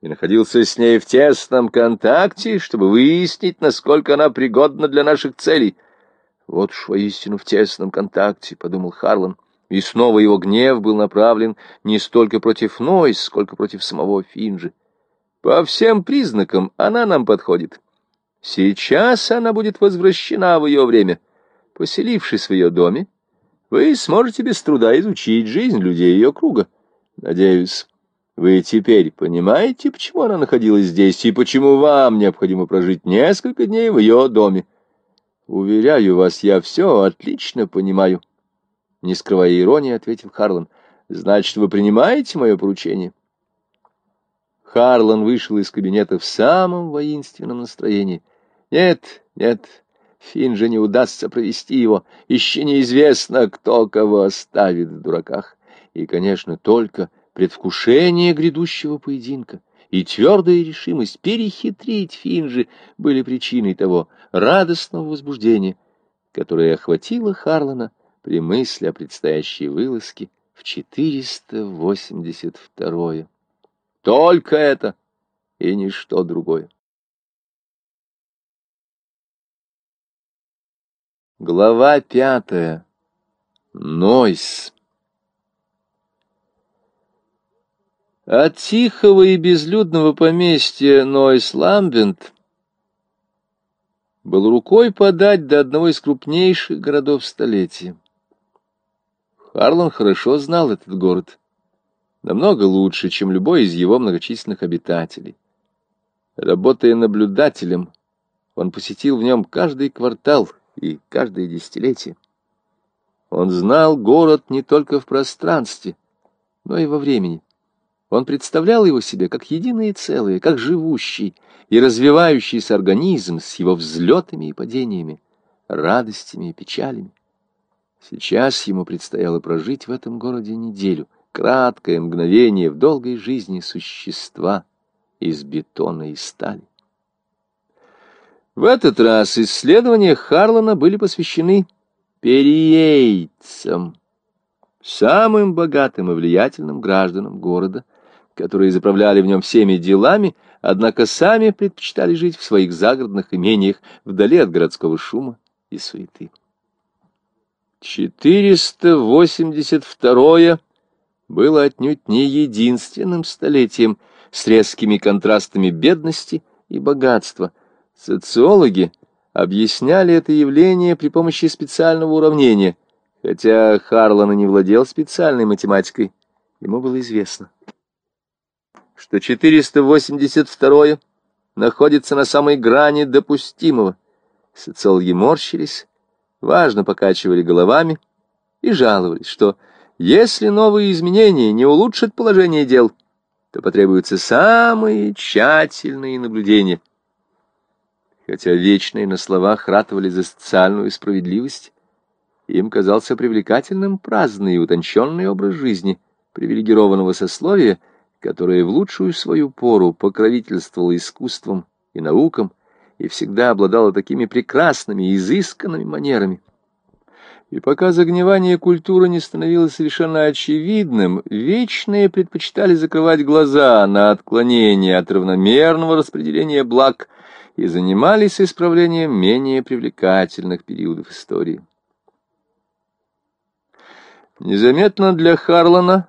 и находился с ней в тесном контакте, чтобы выяснить, насколько она пригодна для наших целей. Вот уж воистину в тесном контакте, — подумал Харлан, и снова его гнев был направлен не столько против Нойс, сколько против самого Финджи. По всем признакам она нам подходит. Сейчас она будет возвращена в ее время. Поселившись в ее доме, вы сможете без труда изучить жизнь людей ее круга. Надеюсь, вы теперь понимаете, почему она находилась здесь и почему вам необходимо прожить несколько дней в ее доме. Уверяю вас, я все отлично понимаю. Не скрывая иронии, ответил Харлан. Значит, вы принимаете мое поручение? Харлан вышел из кабинета в самом воинственном настроении. Нет, нет, Фин же не удастся провести его. Еще неизвестно, кто кого оставит в дураках. И, конечно, только предвкушение грядущего поединка и твердая решимость перехитрить Финджи были причиной того радостного возбуждения, которое охватило Харлана при мысли о предстоящей вылазке в 482-е. Только это и ничто другое. Глава пятая. Нойс. От тихого и безлюдного поместья Нойс-Ламбент был рукой подать до одного из крупнейших городов столетия. Харлан хорошо знал этот город намного лучше, чем любой из его многочисленных обитателей. Работая наблюдателем, он посетил в нем каждый квартал и каждое десятилетие. Он знал город не только в пространстве, но и во времени. Он представлял его себе как единое целое, как живущий и развивающийся организм с его взлетами и падениями, радостями и печалями. Сейчас ему предстояло прожить в этом городе неделю — краткое мгновение в долгой жизни существа из бетона и стали. В этот раз исследования Харлана были посвящены периейцам, самым богатым и влиятельным гражданам города, которые заправляли в нем всеми делами, однако сами предпочитали жить в своих загородных имениях вдали от городского шума и суеты. 482 было отнюдь не единственным столетием с резкими контрастами бедности и богатства. Социологи объясняли это явление при помощи специального уравнения, хотя Харлан и не владел специальной математикой, ему было известно, что 482 находится на самой грани допустимого. Социологи морщились, важно покачивали головами и жаловались, что если новые изменения не улучшат положение дел, то потребуются самые тщательные наблюдения. Хотя вечные на словах ратовали за социальную справедливость, им казался привлекательным праздный и утонченный образ жизни привилегированного сословия, которое в лучшую свою пору покровительствовало искусством и наукам и всегда обладало такими прекрасными и изысканными манерами. И пока загнивание культуры не становилось совершенно очевидным, вечные предпочитали закрывать глаза на отклонение от равномерного распределения благ и занимались исправлением менее привлекательных периодов истории. Незаметно для Харлана